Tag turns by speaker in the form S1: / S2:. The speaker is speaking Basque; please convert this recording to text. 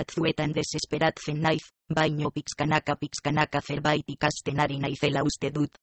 S1: batzuetan desesperatzen naiz, baino pixkanaka pixkanaka zerbait ikasten ari naizela uste dut.